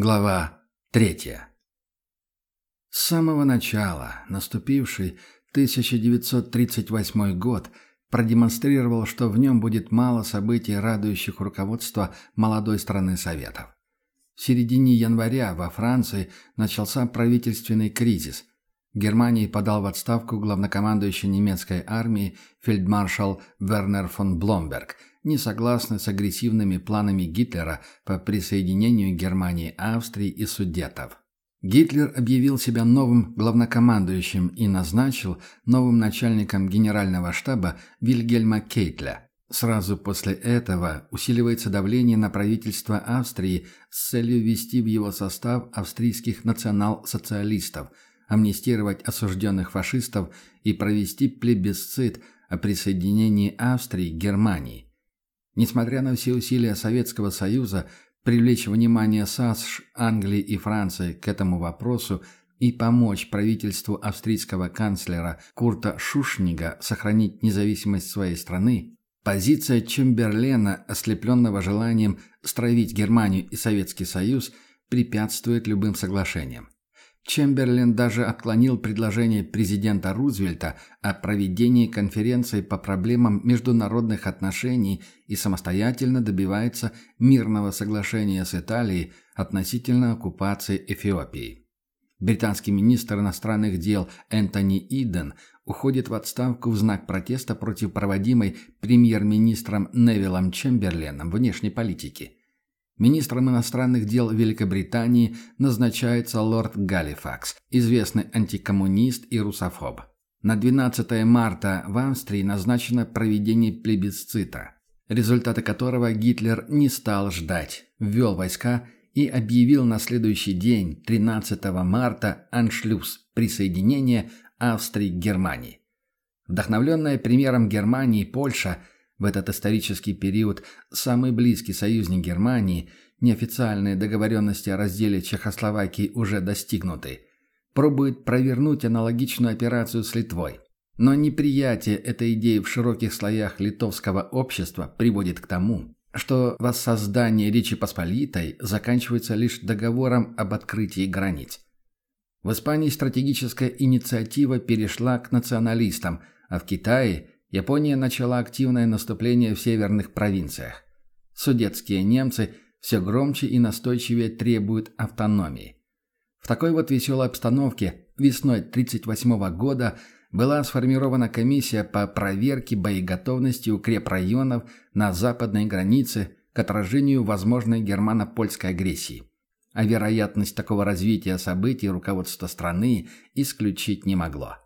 Глава третья. С самого начала наступивший 1938 год продемонстрировал, что в нем будет мало событий, радующих руководство молодой страны Советов. В середине января во Франции начался правительственный кризис. Германии подал в отставку главнокомандующий немецкой армии фельдмаршал Вернер фон Бломберг – не согласны с агрессивными планами Гитлера по присоединению Германии, Австрии и Судетов. Гитлер объявил себя новым главнокомандующим и назначил новым начальником генерального штаба Вильгельма Кейтля. Сразу после этого усиливается давление на правительство Австрии с целью ввести в его состав австрийских национал-социалистов, амнистировать осужденных фашистов и провести плебисцит о присоединении Австрии к Германии. Несмотря на все усилия Советского Союза привлечь внимание САСШ, Англии и Франции к этому вопросу и помочь правительству австрийского канцлера Курта Шушнига сохранить независимость своей страны, позиция Чемберлена, ослепленного желанием стравить Германию и Советский Союз, препятствует любым соглашениям. Чемберлен даже отклонил предложение президента Рузвельта о проведении конференции по проблемам международных отношений и самостоятельно добивается мирного соглашения с Италией относительно оккупации Эфиопии. Британский министр иностранных дел Энтони Иден уходит в отставку в знак протеста против проводимой премьер-министром Невиллом Чемберленом внешней политики – Министром иностранных дел Великобритании назначается лорд Галифакс, известный антикоммунист и русофоб. На 12 марта в Австрии назначено проведение плебисцита, результаты которого Гитлер не стал ждать, ввел войска и объявил на следующий день, 13 марта, аншлюз присоединения Австрии к Германии. Вдохновленная примером Германии, Польша – в этот исторический период самый близкий союзник Германии, неофициальные договоренности о разделе Чехословакии уже достигнуты, пробует провернуть аналогичную операцию с Литвой. Но неприятие этой идеи в широких слоях литовского общества приводит к тому, что воссоздание Речи Посполитой заканчивается лишь договором об открытии границ. В Испании стратегическая инициатива перешла к националистам, а в Китае Япония начала активное наступление в северных провинциях. Судетские немцы все громче и настойчивее требуют автономии. В такой вот веселой обстановке весной 1938 года была сформирована комиссия по проверке боеготовности укрепрайонов на западной границе к отражению возможной германо-польской агрессии. А вероятность такого развития событий руководство страны исключить не могло.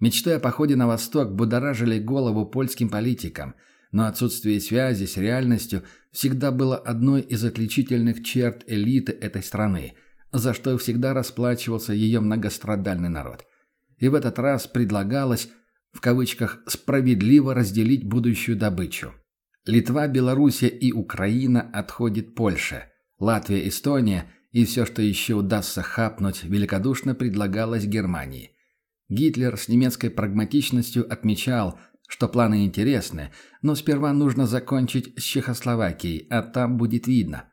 Мечты о походе на восток будоражили голову польским политикам, но отсутствие связи с реальностью всегда было одной из отличительных черт элиты этой страны, за что всегда расплачивался ее многострадальный народ. И в этот раз предлагалось, в кавычках, «справедливо разделить будущую добычу». Литва, Белоруссия и Украина отходит Польше. Латвия, Эстония и все, что еще удастся хапнуть, великодушно предлагалось Германии – Гитлер с немецкой прагматичностью отмечал, что планы интересны, но сперва нужно закончить с Чехословакией, а там будет видно.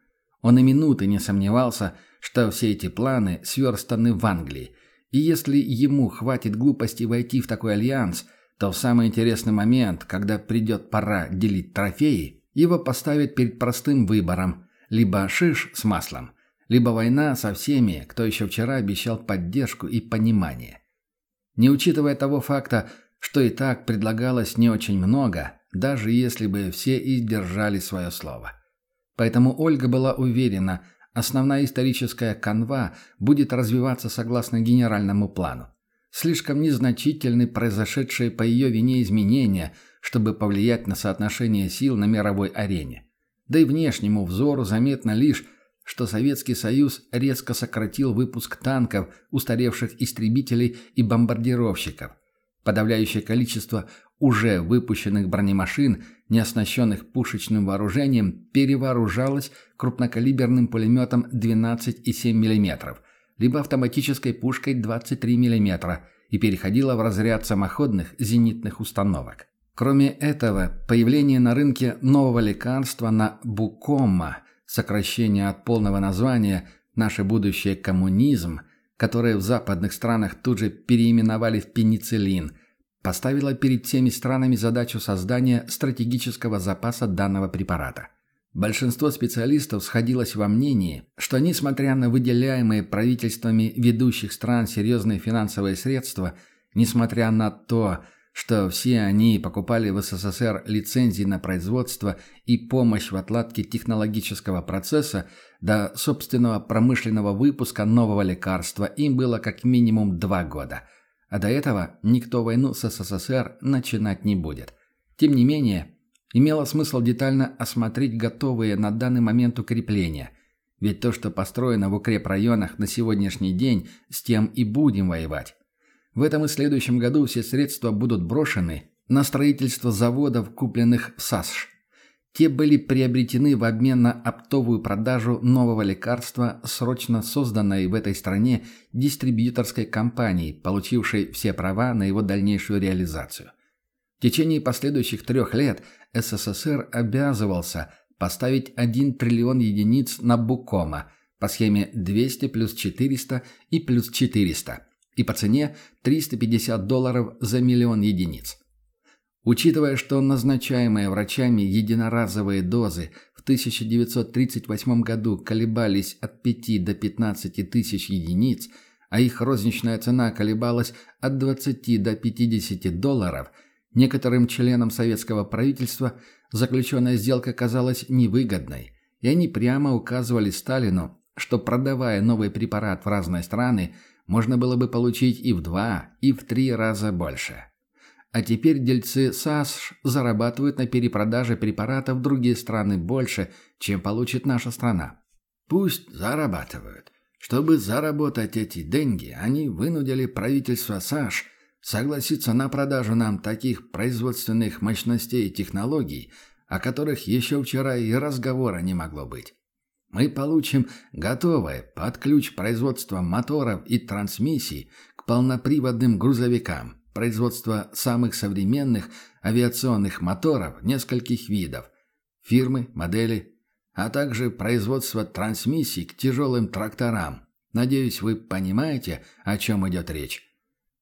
Он и минуты не сомневался, что все эти планы сверстаны в Англии, и если ему хватит глупости войти в такой альянс, то в самый интересный момент, когда придет пора делить трофеи, его поставят перед простым выбором – либо шиш с маслом, либо война со всеми, кто еще вчера обещал поддержку и понимание. Не учитывая того факта, что и так предлагалось не очень много, даже если бы все и сдержали свое слово. Поэтому Ольга была уверена, основная историческая канва будет развиваться согласно генеральному плану. Слишком незначительны произошедшие по ее вине изменения, чтобы повлиять на соотношение сил на мировой арене. Да и внешнему взору заметно лишь, что Советский Союз резко сократил выпуск танков, устаревших истребителей и бомбардировщиков. Подавляющее количество уже выпущенных бронемашин, не оснащенных пушечным вооружением, перевооружалось крупнокалиберным пулеметом 12,7 мм, либо автоматической пушкой 23 мм и переходило в разряд самоходных зенитных установок. Кроме этого, появление на рынке нового лекарства на Букома – сокращение от полного названия наше будущее коммунизм, которое в западных странах тут же переименовали в пенициллин, поставила перед всеми странами задачу создания стратегического запаса данного препарата. Большинство специалистов сходилось во мнении, что несмотря на выделяемые правительствами ведущих стран серьезные финансовые средства, несмотря на то, что все они покупали в СССР лицензии на производство и помощь в отладке технологического процесса до собственного промышленного выпуска нового лекарства им было как минимум два года. А до этого никто войну с СССР начинать не будет. Тем не менее, имело смысл детально осмотреть готовые на данный момент укрепления. Ведь то, что построено в укрепрайонах на сегодняшний день, с тем и будем воевать. В этом и следующем году все средства будут брошены на строительство заводов, купленных в САСШ. Те были приобретены в обмен на оптовую продажу нового лекарства, срочно созданной в этой стране дистрибьюторской компанией, получившей все права на его дальнейшую реализацию. В течение последующих трех лет СССР обязывался поставить 1 триллион единиц на Букома по схеме 200 плюс 400 и плюс 400 и по цене 350 долларов за миллион единиц. Учитывая, что назначаемые врачами единоразовые дозы в 1938 году колебались от 5 до 15 тысяч единиц, а их розничная цена колебалась от 20 до 50 долларов, некоторым членам советского правительства заключенная сделка казалась невыгодной, и они прямо указывали Сталину, что продавая новый препарат в разные страны, можно было бы получить и в два, и в три раза больше. А теперь дельцы САСШ зарабатывают на перепродаже препаратов в другие страны больше, чем получит наша страна. Пусть зарабатывают. Чтобы заработать эти деньги, они вынудили правительство САШ согласиться на продажу нам таких производственных мощностей и технологий, о которых еще вчера и разговора не могло быть. Мы получим готовое под ключ производство моторов и трансмиссий к полноприводным грузовикам, производство самых современных авиационных моторов нескольких видов, фирмы, модели, а также производство трансмиссий к тяжелым тракторам. Надеюсь, вы понимаете, о чем идет речь.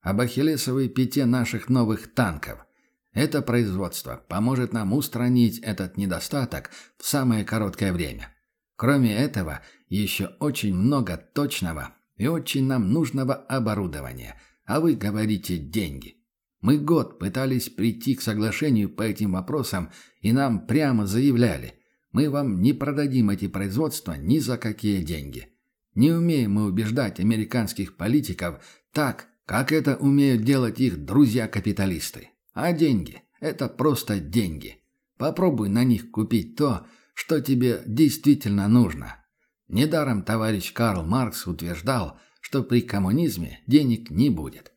Об ахиллесовой пяте наших новых танков. Это производство поможет нам устранить этот недостаток в самое короткое время. Кроме этого, еще очень много точного и очень нам нужного оборудования. А вы говорите «деньги». Мы год пытались прийти к соглашению по этим вопросам, и нам прямо заявляли, мы вам не продадим эти производства ни за какие деньги. Не умеем мы убеждать американских политиков так, как это умеют делать их друзья-капиталисты. А деньги – это просто деньги. Попробуй на них купить то, что тебе действительно нужно. Недаром товарищ Карл Маркс утверждал, что при коммунизме денег не будет.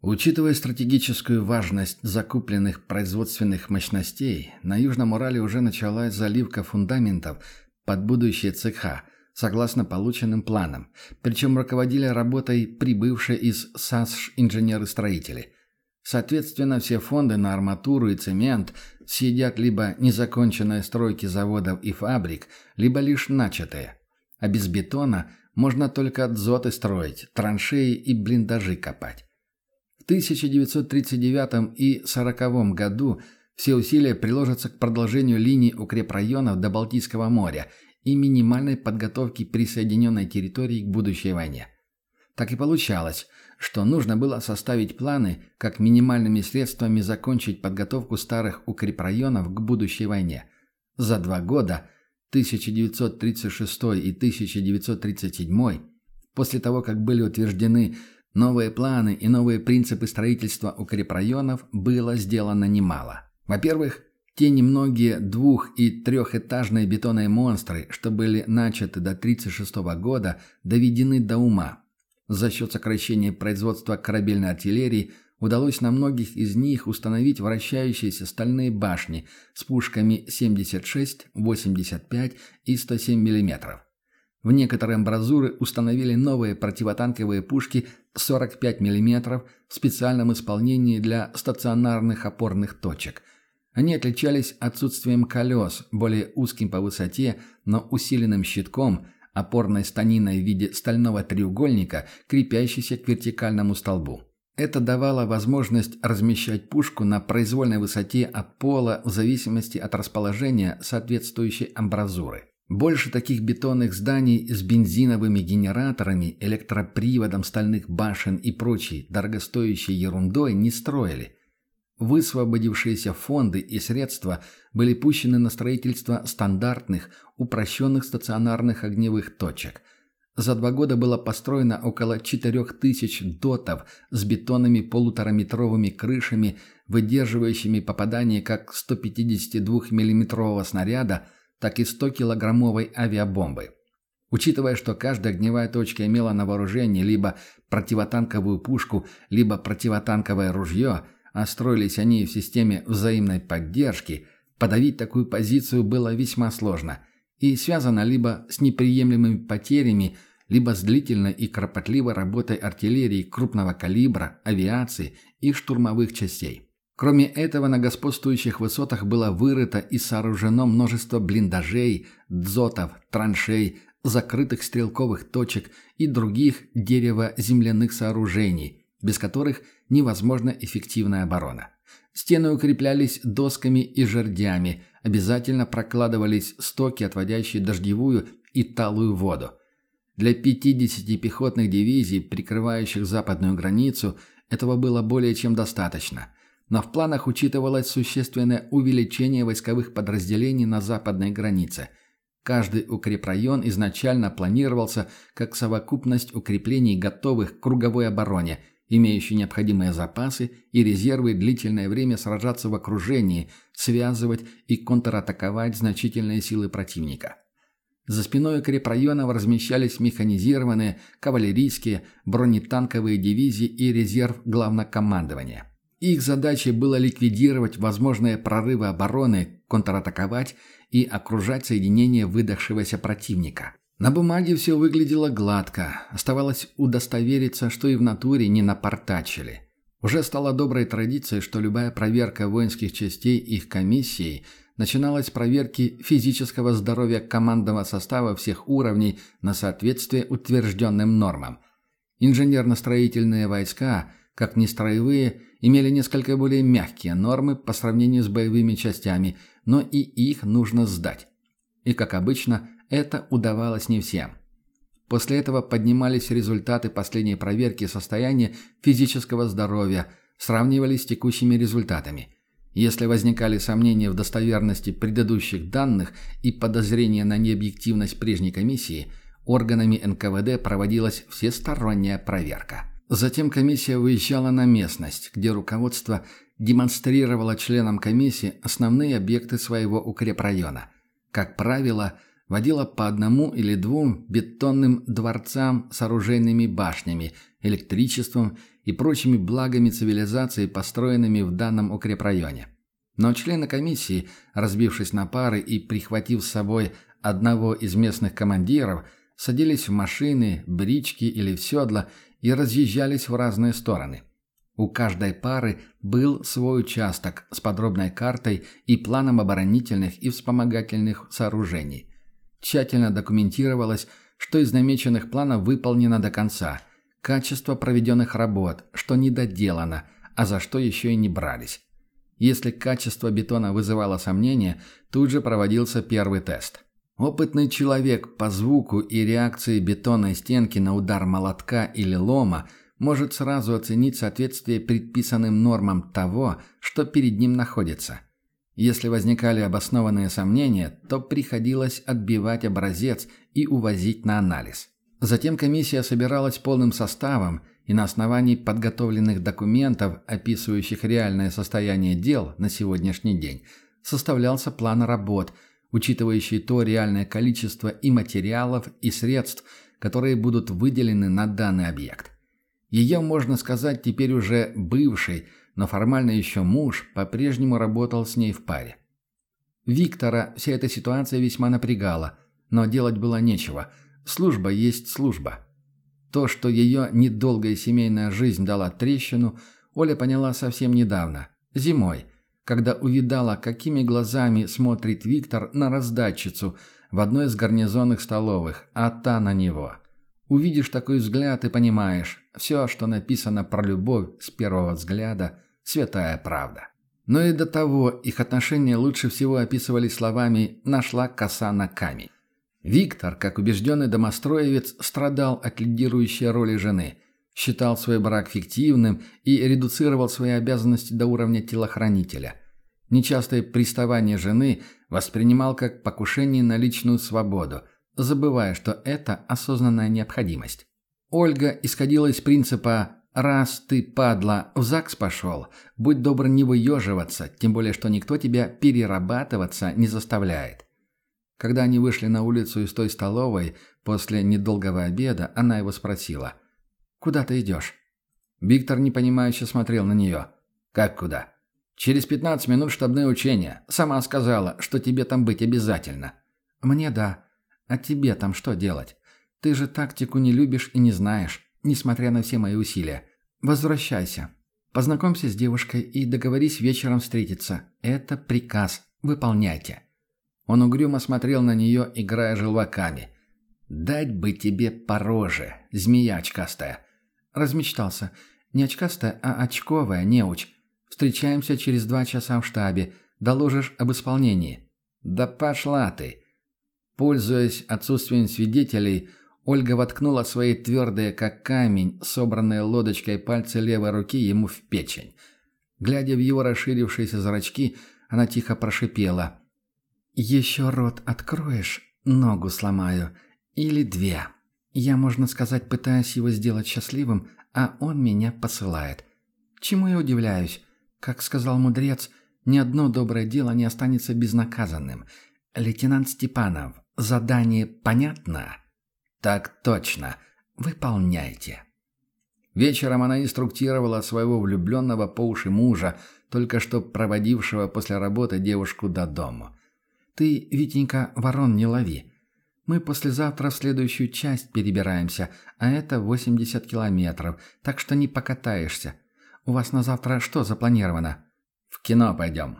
Учитывая стратегическую важность закупленных производственных мощностей, на Южном Урале уже началась заливка фундаментов под будущее цеха, согласно полученным планам, причем руководили работой прибывшие из САСШ инженеры-строители – Соответственно, все фонды на арматуру и цемент съедят либо незаконченные стройки заводов и фабрик, либо лишь начатые. А без бетона можно только дзоты строить, траншеи и блиндажи копать. В 1939 и 1940 году все усилия приложатся к продолжению линий укрепрайонов до Балтийского моря и минимальной подготовки присоединенной территории к будущей войне. Так и получалось – что нужно было составить планы, как минимальными средствами закончить подготовку старых укрепрайонов к будущей войне. За два года, 1936 и 1937, после того, как были утверждены новые планы и новые принципы строительства укрепрайонов, было сделано немало. Во-первых, те немногие двух- и трехэтажные бетонные монстры, что были начаты до 1936 года, доведены до ума, за счет сокращения производства корабельной артиллерии удалось на многих из них установить вращающиеся стальные башни с пушками 76, 85 и 107 мм. В некоторые амбразуры установили новые противотанковые пушки 45 мм в специальном исполнении для стационарных опорных точек. Они отличались отсутствием колес, более узким по высоте, но усиленным щитком – опорной станиной в виде стального треугольника, крепящейся к вертикальному столбу. Это давало возможность размещать пушку на произвольной высоте от пола в зависимости от расположения соответствующей амбразуры. Больше таких бетонных зданий с бензиновыми генераторами, электроприводом стальных башен и прочей дорогостоящей ерундой не строили. Высвободившиеся фонды и средства были пущены на строительство стандартных, упрощенных стационарных огневых точек – за два года было построено около 4000 дотов с бетонными полутораметровыми крышами, выдерживающими попадание как 152 миллиметрового снаряда, так и 100-килограммовой авиабомбы. Учитывая, что каждая огневая точка имела на вооружении либо противотанковую пушку, либо противотанковое ружье, а строились они в системе взаимной поддержки, подавить такую позицию было весьма сложно – и связана либо с неприемлемыми потерями, либо с длительной и кропотливой работой артиллерии крупного калибра, авиации и штурмовых частей. Кроме этого, на господствующих высотах было вырыто и сооружено множество блиндажей, дзотов, траншей, закрытых стрелковых точек и других дерево-земляных сооружений, без которых невозможна эффективная оборона. Стены укреплялись досками и жердями, обязательно прокладывались стоки, отводящие дождевую и талую воду. Для 50 пехотных дивизий, прикрывающих западную границу, этого было более чем достаточно. Но в планах учитывалось существенное увеличение войсковых подразделений на западной границе. Каждый укрепрайон изначально планировался как совокупность укреплений, готовых к круговой обороне – имеющий необходимые запасы и резервы длительное время сражаться в окружении, связывать и контратаковать значительные силы противника. За спиной укрепрайонов размещались механизированные, кавалерийские, бронетанковые дивизии и резерв главнокомандования. Их задачей было ликвидировать возможные прорывы обороны, контратаковать и окружать соединение выдохшегося противника. На бумаге все выглядело гладко. Оставалось удостовериться, что и в натуре не напортачили. Уже стало доброй традицией, что любая проверка воинских частей их комиссией начиналась с проверки физического здоровья командного состава всех уровней на соответствие утвержденным нормам. Инженерно-строительные войска, как ни строевые, имели несколько более мягкие нормы по сравнению с боевыми частями, но и их нужно сдать. И, как обычно, это удавалось не всем. После этого поднимались результаты последней проверки состояния физического здоровья, сравнивались с текущими результатами. Если возникали сомнения в достоверности предыдущих данных и подозрения на необъективность прежней комиссии, органами НКВД проводилась всесторонняя проверка. Затем комиссия выезжала на местность, где руководство демонстрировало членам комиссии основные объекты своего укрепрайона. Как правило, водила по одному или двум бетонным дворцам с оружейными башнями, электричеством и прочими благами цивилизации, построенными в данном укрепрайоне. Но члены комиссии, разбившись на пары и прихватив с собой одного из местных командиров, садились в машины, брички или в седла и разъезжались в разные стороны. У каждой пары был свой участок с подробной картой и планом оборонительных и вспомогательных сооружений. Тщательно документировалось, что из намеченных планов выполнено до конца, качество проведенных работ, что недоделано, а за что еще и не брались. Если качество бетона вызывало сомнения, тут же проводился первый тест. Опытный человек по звуку и реакции бетонной стенки на удар молотка или лома может сразу оценить соответствие предписанным нормам того, что перед ним находится – если возникали обоснованные сомнения, то приходилось отбивать образец и увозить на анализ. Затем комиссия собиралась полным составом и на основании подготовленных документов, описывающих реальное состояние дел на сегодняшний день, составлялся план работ, учитывающий то реальное количество и материалов, и средств, которые будут выделены на данный объект. Ее, можно сказать, теперь уже бывший – но формально еще муж по-прежнему работал с ней в паре. Виктора вся эта ситуация весьма напрягала, но делать было нечего. Служба есть служба. То, что ее недолгая семейная жизнь дала трещину, Оля поняла совсем недавно, зимой, когда увидала, какими глазами смотрит Виктор на раздатчицу, в одной из гарнизонных столовых, а та на него. Увидишь такой взгляд и понимаешь, все, что написано про любовь с первого взгляда – святая правда. Но и до того их отношения лучше всего описывали словами «нашла коса на камень». Виктор, как убежденный домостроевец, страдал от лидирующей роли жены, считал свой брак фиктивным и редуцировал свои обязанности до уровня телохранителя. Нечастое приставание жены воспринимал как покушение на личную свободу, забывая, что это осознанная необходимость. Ольга исходила из принципа «раз ты, падла, в ЗАГС пошел, будь добр не выеживаться, тем более, что никто тебя перерабатываться не заставляет». Когда они вышли на улицу из той столовой, после недолгого обеда, она его спросила. «Куда ты идешь?» Виктор непонимающе смотрел на нее. «Как куда?» «Через пятнадцать минут штабные учения. Сама сказала, что тебе там быть обязательно». «Мне да. А тебе там что делать? Ты же тактику не любишь и не знаешь, несмотря на все мои усилия. Возвращайся. Познакомься с девушкой и договорись вечером встретиться. Это приказ. Выполняйте». Он угрюмо смотрел на нее, играя желваками. «Дать бы тебе по роже, змея очкастая!» Размечтался. «Не очкастая, а очковая, неуч. Встречаемся через два часа в штабе. Доложишь об исполнении». «Да пошла ты!» Пользуясь отсутствием свидетелей, Ольга воткнула свои твердые, как камень, собранные лодочкой пальцы левой руки ему в печень. Глядя в его расширившиеся зрачки, она тихо прошипела. «Еще рот откроешь, ногу сломаю. Или две. Я, можно сказать, пытаюсь его сделать счастливым, а он меня посылает. Чему я удивляюсь? Как сказал мудрец, ни одно доброе дело не останется безнаказанным. Лейтенант Степанов, задание понятно?» «Так точно. Выполняйте». Вечером она инструктировала своего влюбленного по уши мужа, только что проводившего после работы девушку до дому. Ты, Витенька, ворон не лови. Мы послезавтра в следующую часть перебираемся, а это 80 километров, так что не покатаешься. У вас на завтра что запланировано? В кино пойдем.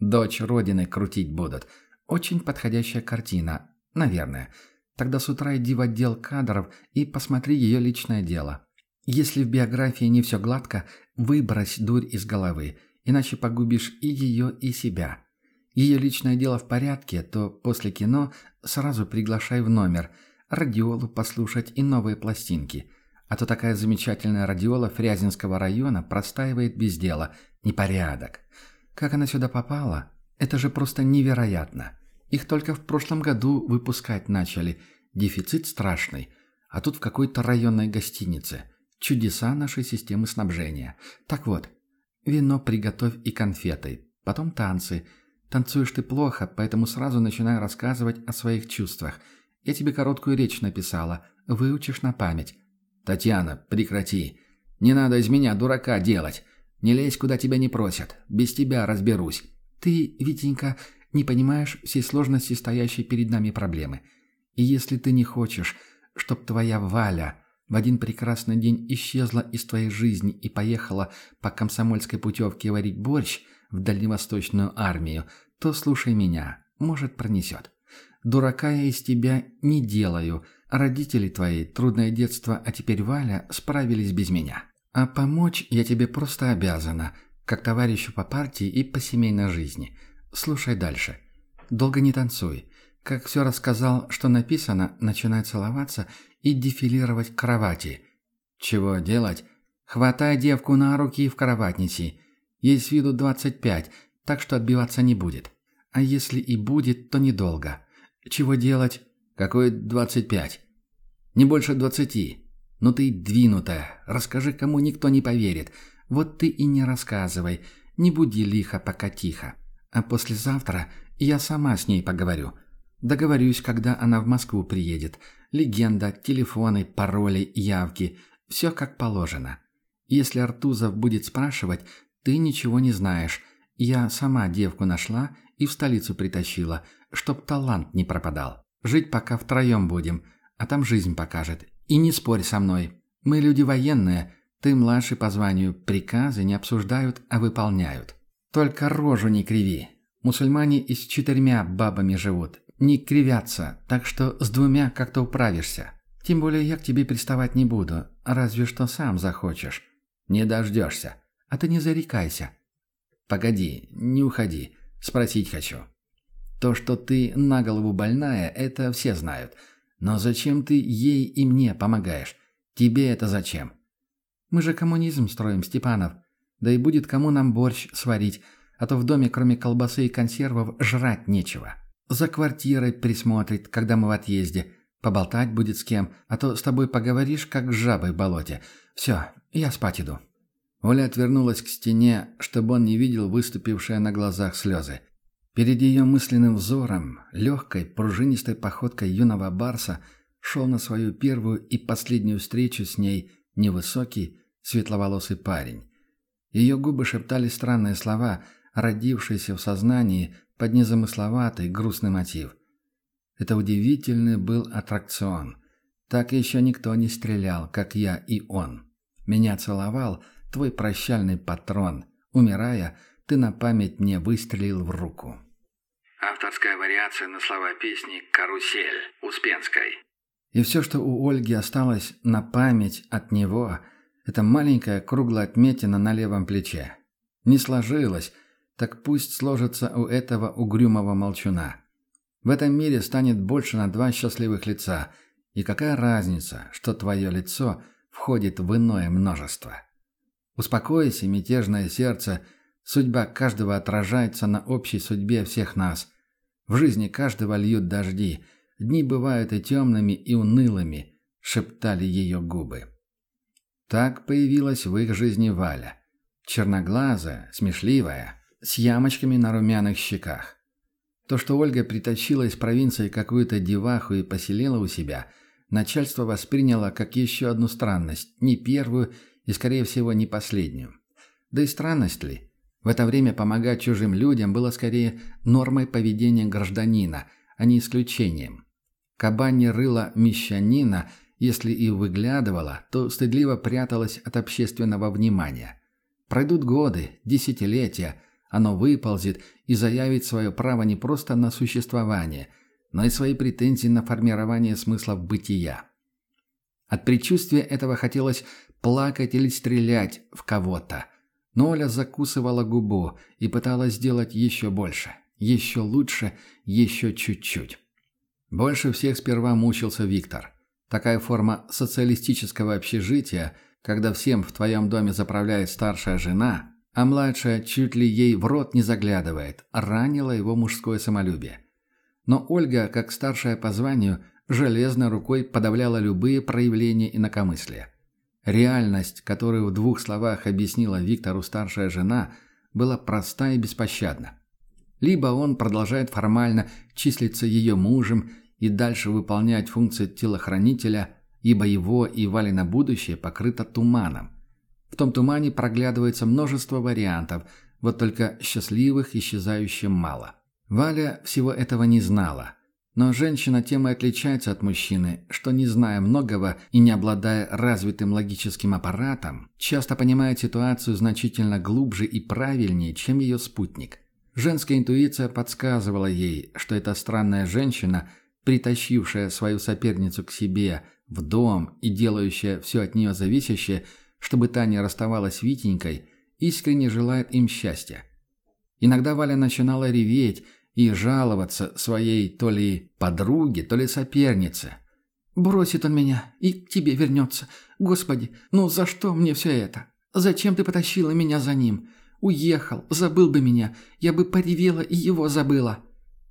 Дочь Родины крутить будут. Очень подходящая картина. Наверное. Тогда с утра иди в отдел кадров и посмотри ее личное дело. Если в биографии не все гладко, выбрось дурь из головы, иначе погубишь и ее, и себя ее личное дело в порядке, то после кино сразу приглашай в номер, радиолу послушать и новые пластинки. А то такая замечательная радиола Фрязинского района простаивает без дела. Непорядок. Как она сюда попала? Это же просто невероятно. Их только в прошлом году выпускать начали. Дефицит страшный. А тут в какой-то районной гостинице. Чудеса нашей системы снабжения. Так вот, вино приготовь и конфеты. Потом танцы – Танцуешь ты плохо, поэтому сразу начинаю рассказывать о своих чувствах. Я тебе короткую речь написала. Выучишь на память. Татьяна, прекрати. Не надо из меня дурака делать. Не лезь, куда тебя не просят. Без тебя разберусь. Ты, Витенька, не понимаешь всей сложности стоящей перед нами проблемы. И если ты не хочешь, чтоб твоя Валя в один прекрасный день исчезла из твоей жизни и поехала по комсомольской путевке варить борщ в дальневосточную армию, то слушай меня, может пронесет. Дурака я из тебя не делаю. Родители твои, трудное детство, а теперь Валя, справились без меня. А помочь я тебе просто обязана, как товарищу по партии и по семейной жизни. Слушай дальше. Долго не танцуй. Как все рассказал, что написано, начинай целоваться и дефилировать к кровати. Чего делать? Хватай девку на руки и в кровать неси. Ей с виду 25, так что отбиваться не будет. А если и будет, то недолго. Чего делать? Какой 25? Не больше 20. Ну ты двинутая. Расскажи, кому никто не поверит. Вот ты и не рассказывай. Не буди лихо, пока тихо. А послезавтра я сама с ней поговорю. Договорюсь, когда она в Москву приедет. Легенда, телефоны, пароли, явки. Все как положено. Если Артузов будет спрашивать, ты ничего не знаешь. Я сама девку нашла и в столицу притащила, чтоб талант не пропадал. Жить пока втроем будем, а там жизнь покажет. И не спорь со мной. Мы люди военные, ты младший по званию, приказы не обсуждают, а выполняют. Только рожу не криви. Мусульмане и с четырьмя бабами живут. не кривятся, так что с двумя как-то управишься. Тем более я к тебе приставать не буду, разве что сам захочешь. Не дождешься. А ты не зарекайся. Погоди, не уходи. Спросить хочу. То, что ты на голову больная, это все знают. Но зачем ты ей и мне помогаешь? Тебе это зачем? Мы же коммунизм строим, Степанов. Да и будет кому нам борщ сварить, а то в доме кроме колбасы и консервов жрать нечего. За квартирой присмотрит, когда мы в отъезде. Поболтать будет с кем, а то с тобой поговоришь, как с жабой в болоте. Все, я спать иду». Оля отвернулась к стене, чтобы он не видел выступившие на глазах слезы. Перед ее мысленным взором, легкой, пружинистой походкой юного барса, шел на свою первую и последнюю встречу с ней невысокий, светловолосый парень. Ее губы шептали странные слова, родившиеся в сознании под незамысловатый, грустный мотив. Это удивительный был аттракцион. Так еще никто не стрелял, как я и он. Меня целовал твой прощальный патрон. Умирая, ты на память мне выстрелил в руку. Авторская вариация на слова песни «Карусель» Успенской. И все, что у Ольги осталось на память от него, это маленькая круглая отметина на левом плече. Не сложилось, так пусть сложится у этого угрюмого молчуна. В этом мире станет больше на два счастливых лица, и какая разница, что твое лицо входит в иное множество. Успокойся, мятежное сердце, судьба каждого отражается на общей судьбе всех нас. В жизни каждого льют дожди, дни бывают и темными, и унылыми, шептали ее губы. Так появилась в их жизни Валя. Черноглазая, смешливая, с ямочками на румяных щеках. То, что Ольга притащила из провинции какую-то деваху и поселила у себя, начальство восприняло как еще одну странность, не первую и, скорее всего, не последнюю. Да и странность ли? В это время помогать чужим людям было скорее нормой поведения гражданина, а не исключением. Кабанье рыло мещанина, если и выглядывало, то стыдливо пряталось от общественного внимания. Пройдут годы, десятилетия – оно выползет и заявит свое право не просто на существование, но и свои претензии на формирование смыслов бытия. От предчувствия этого хотелось плакать или стрелять в кого-то. Но Оля закусывала губу и пыталась сделать еще больше, еще лучше, еще чуть-чуть. Больше всех сперва мучился Виктор. Такая форма социалистического общежития, когда всем в твоем доме заправляет старшая жена, а младшая чуть ли ей в рот не заглядывает, ранила его мужское самолюбие. Но Ольга, как старшая по званию, железной рукой подавляла любые проявления инакомыслия. Реальность, которую в двух словах объяснила Виктору старшая жена, была проста и беспощадна. Либо он продолжает формально числиться ее мужем и дальше выполнять функции телохранителя, ибо его и Валина будущее покрыто туманом. В том тумане проглядывается множество вариантов, вот только счастливых исчезающим мало. Валя всего этого не знала. Но женщина тем и отличается от мужчины, что не зная многого и не обладая развитым логическим аппаратом, часто понимает ситуацию значительно глубже и правильнее, чем ее спутник. Женская интуиция подсказывала ей, что эта странная женщина, притащившая свою соперницу к себе в дом и делающая все от нее зависящее – чтобы Таня расставалась с Витенькой, искренне желает им счастья. Иногда Валя начинала реветь и жаловаться своей то ли подруге, то ли сопернице. «Бросит он меня и к тебе вернется. Господи, ну за что мне все это? Зачем ты потащила меня за ним? Уехал, забыл бы меня, я бы поревела и его забыла».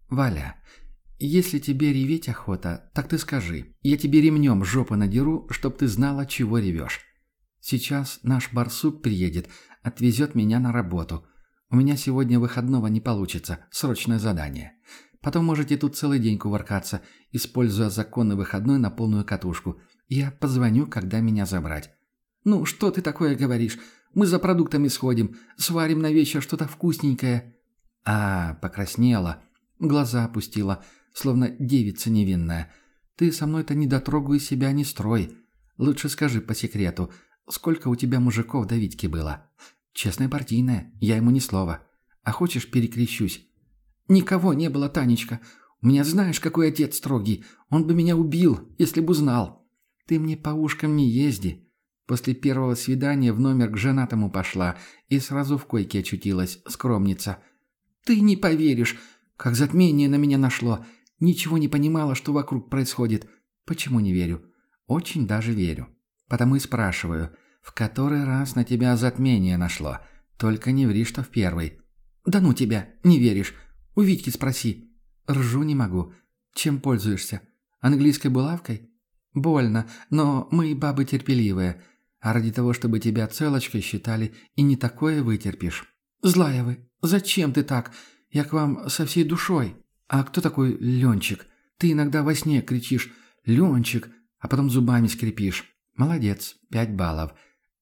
«Валя, если тебе реветь охота, так ты скажи. Я тебе ремнем жопу надеру, чтоб ты знала, чего ревешь. Сейчас наш барсук приедет, отвезет меня на работу. У меня сегодня выходного не получится, срочное задание. Потом можете тут целый день кувыркаться, используя законный выходной на полную катушку. Я позвоню, когда меня забрать. Ну, что ты такое говоришь? Мы за продуктами сходим, сварим на вечер что-то вкусненькое. А, покраснела, глаза опустила, словно девица невинная. Ты со мной-то недотрогу из себя не строй. Лучше скажи по секрету, Сколько у тебя мужиков до Витьки было? Честная партийная, я ему ни слова. А хочешь, перекрещусь? Никого не было, Танечка. У меня знаешь, какой отец строгий. Он бы меня убил, если бы узнал. Ты мне по ушкам не езди. После первого свидания в номер к женатому пошла и сразу в койке очутилась, скромница. Ты не поверишь, как затмение на меня нашло. Ничего не понимала, что вокруг происходит. Почему не верю? Очень даже верю. Потому и спрашиваю, в который раз на тебя затмение нашло? Только не ври, что в первый. Да ну тебя, не веришь. У Витьки спроси. Ржу не могу. Чем пользуешься? Английской булавкой? Больно, но мы бабы терпеливые. А ради того, чтобы тебя целочкой считали, и не такое вытерпишь. Злая вы. Зачем ты так? Я к вам со всей душой. А кто такой Ленчик? Ты иногда во сне кричишь «Ленчик», а потом зубами скрипишь. Молодец, пять баллов.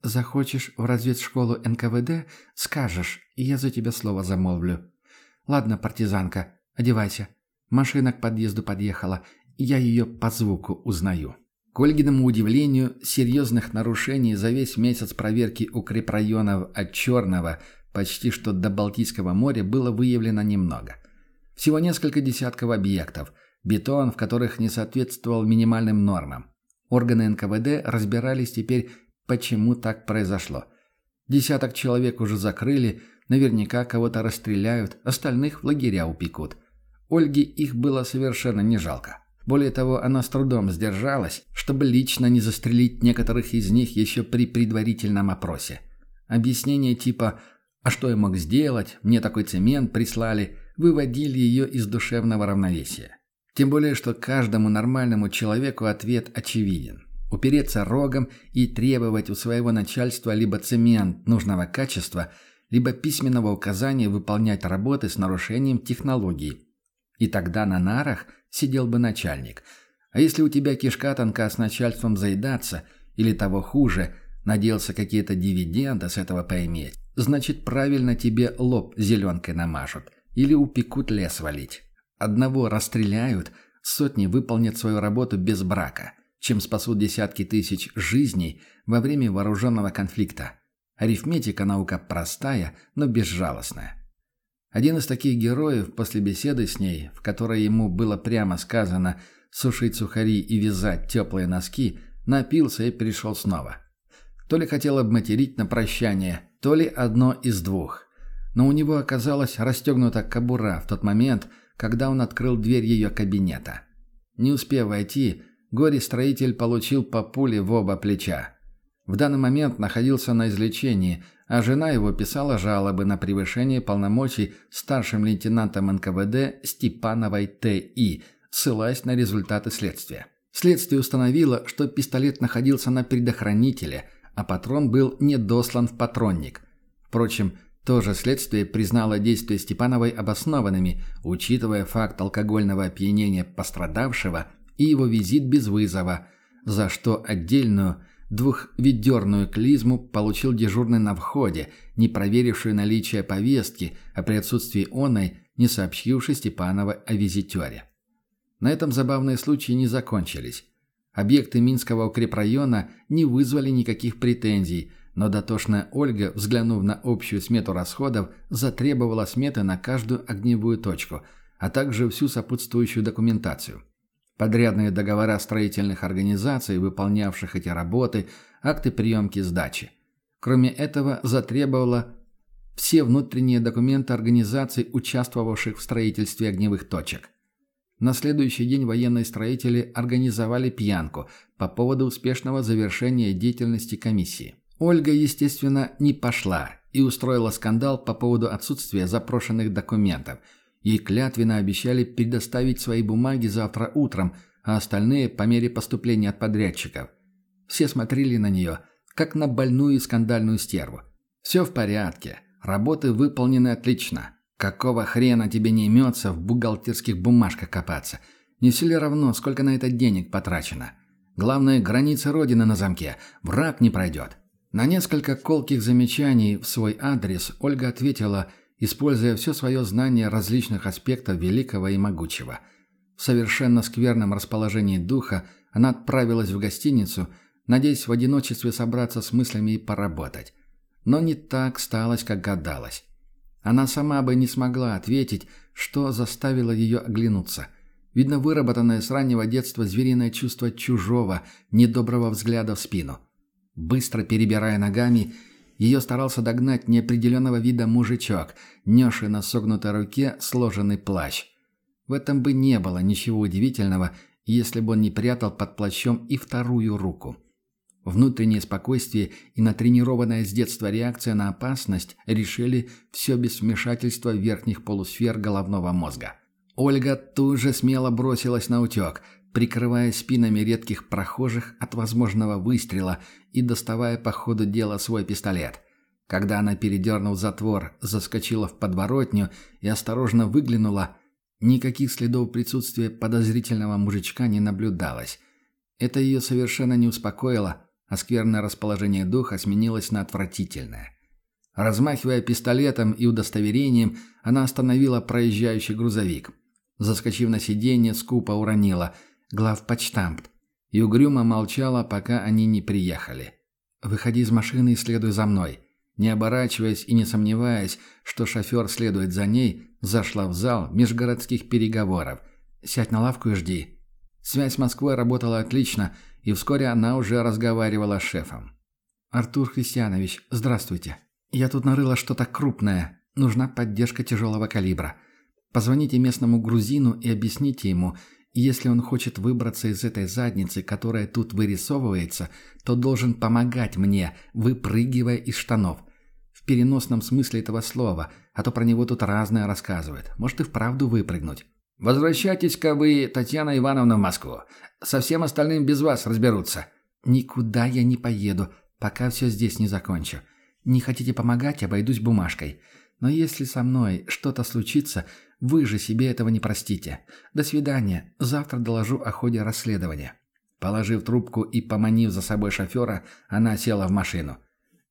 Захочешь в разведшколу НКВД – скажешь, и я за тебя слово замолвлю. Ладно, партизанка, одевайся. Машина к подъезду подъехала, я ее по звуку узнаю. К Ольгиному удивлению, серьезных нарушений за весь месяц проверки укрепрайонов от Черного почти что до Балтийского моря было выявлено немного. Всего несколько десятков объектов, бетон в которых не соответствовал минимальным нормам. Органы НКВД разбирались теперь почему так произошло. Десяток человек уже закрыли, наверняка кого-то расстреляют, остальных в лагеря упекут. Ольге их было совершенно не жалко. Более того, она с трудом сдержалась, чтобы лично не застрелить некоторых из них еще при предварительном опросе. Объяснения типа «А что я мог сделать? Мне такой цемент прислали» выводили ее из душевного равновесия. Тем более, что каждому нормальному человеку ответ очевиден упереться рогом и требовать у своего начальства либо цемент нужного качества, либо письменного указания выполнять работы с нарушением технологии. И тогда на нарах сидел бы начальник. А если у тебя кишка тонка с начальством заедаться, или того хуже, надеялся какие-то дивиденды с этого поиметь, значит правильно тебе лоб зеленкой намажут или упекут лес валить. Одного расстреляют, сотни выполнят свою работу без брака – чем спасут десятки тысяч жизней во время вооруженного конфликта. Арифметика наука простая, но безжалостная. Один из таких героев после беседы с ней, в которой ему было прямо сказано сушить сухари и вязать теплые носки, напился и пришел снова. То ли хотел обматерить на прощание, то ли одно из двух. Но у него оказалась расстегнута кобура в тот момент, когда он открыл дверь ее кабинета. Не успев войти, горе-строитель получил по пуле в оба плеча. В данный момент находился на излечении, а жена его писала жалобы на превышение полномочий старшим лейтенантом НКВД Степановой Т.И., ссылаясь на результаты следствия. Следствие установило, что пистолет находился на предохранителе, а патрон был не дослан в патронник. Впрочем, тоже следствие признало действия Степановой обоснованными, учитывая факт алкогольного опьянения пострадавшего – и его визит без вызова, за что отдельную двухведерную клизму получил дежурный на входе, не проверивший наличие повестки, а при отсутствии оной не сообщивший Степанова о визитере. На этом забавные случаи не закончились. Объекты Минского укрепрайона не вызвали никаких претензий, но дотошная Ольга, взглянув на общую смету расходов, затребовала сметы на каждую огневую точку, а также всю сопутствующую документацию подрядные договора строительных организаций, выполнявших эти работы, акты приемки сдачи. Кроме этого, затребовала все внутренние документы организаций, участвовавших в строительстве огневых точек. На следующий день военные строители организовали пьянку по поводу успешного завершения деятельности комиссии. Ольга, естественно, не пошла и устроила скандал по поводу отсутствия запрошенных документов – Ей клятвенно обещали предоставить свои бумаги завтра утром, а остальные по мере поступления от подрядчиков. Все смотрели на нее, как на больную и скандальную стерву. Все в порядке, работы выполнены отлично. Какого хрена тебе не имется в бухгалтерских бумажках копаться? Не все ли равно, сколько на это денег потрачено? Главное, границы Родины на замке. Враг не пройдет. На несколько колких замечаний в свой адрес Ольга ответила – используя все свое знание различных аспектов великого и могучего. В совершенно скверном расположении духа она отправилась в гостиницу, надеясь в одиночестве собраться с мыслями и поработать. Но не так сталось, как гадалось. Она сама бы не смогла ответить, что заставило ее оглянуться. Видно, выработанное с раннего детства звериное чувство чужого, недоброго взгляда в спину. Быстро перебирая ногами, ее старался догнать неопределенного вида мужичок, несший на согнутой руке сложенный плащ. В этом бы не было ничего удивительного, если бы он не прятал под плащом и вторую руку. Внутреннее спокойствие и натренированная с детства реакция на опасность решили все без вмешательства верхних полусфер головного мозга. Ольга тут же смело бросилась на утек, прикрывая спинами редких прохожих от возможного выстрела и доставая по ходу дела свой пистолет. Когда она, передернув затвор, заскочила в подворотню и осторожно выглянула, никаких следов присутствия подозрительного мужичка не наблюдалось. Это ее совершенно не успокоило, а скверное расположение духа сменилось на отвратительное. Размахивая пистолетом и удостоверением, она остановила проезжающий грузовик – Заскочив на сиденье, скупо уронила «Главпочтамт» и угрюмо молчала, пока они не приехали. «Выходи из машины и следуй за мной». Не оборачиваясь и не сомневаясь, что шофер следует за ней, зашла в зал межгородских переговоров. «Сядь на лавку и жди». Связь с Москвой работала отлично, и вскоре она уже разговаривала с шефом. «Артур Христианович, здравствуйте. Я тут нарыла что-то крупное. Нужна поддержка тяжелого калибра. Позвоните местному грузину и объясните ему, если он хочет выбраться из этой задницы, которая тут вырисовывается, то должен помогать мне, выпрыгивая из штанов. В переносном смысле этого слова, а то про него тут разное рассказывают. Может и вправду выпрыгнуть. «Возвращайтесь-ка вы, Татьяна Ивановна, в Москву. Со всем остальным без вас разберутся». «Никуда я не поеду, пока все здесь не закончу. Не хотите помогать, обойдусь бумажкой. Но если со мной что-то случится, вы же себе этого не простите. До свидания. Завтра доложу о ходе расследования». Положив трубку и поманив за собой шофера, она села в машину.